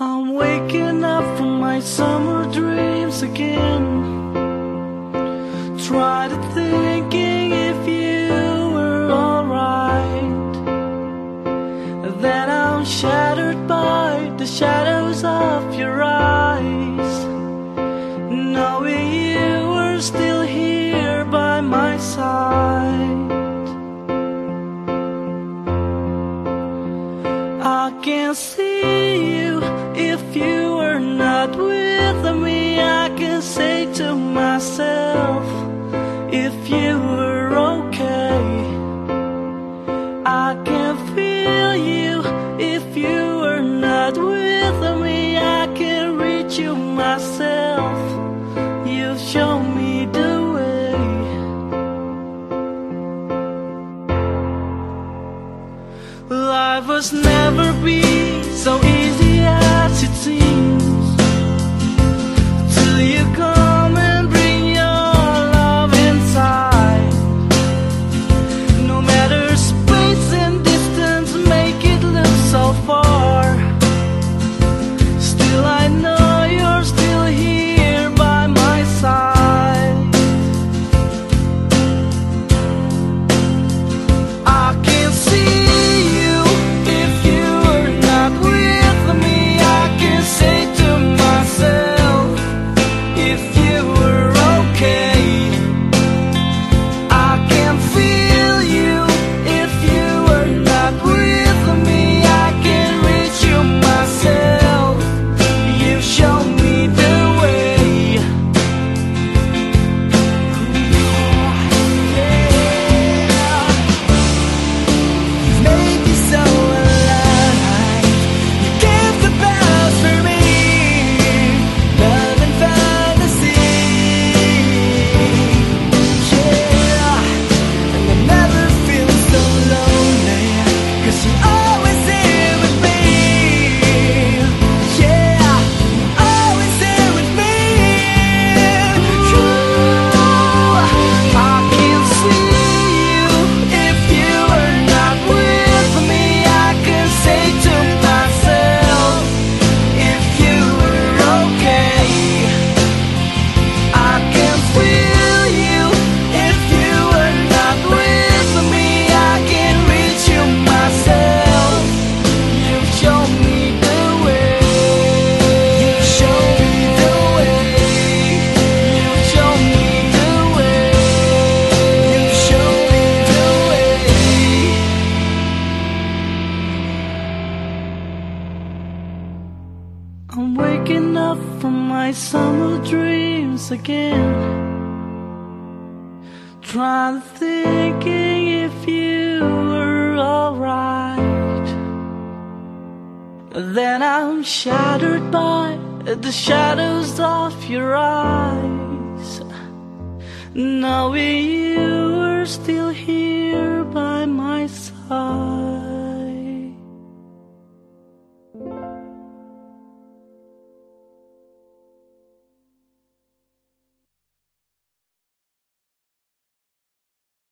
I'm waking up from my summer dreams again. Try to thinking if you were alright. Then I'm shattered by the shadows of your eyes. Knowing you were still here by my side. I can't see you if you are not with me. I can say to myself, if you were okay. I can feel you if you are not with me. I can reach you myself. You've shown me the way. Life was never be so easy from my summer dreams again. Trying to thinking if you were alright. Then I'm shattered by the shadows of your eyes. Knowing you were still here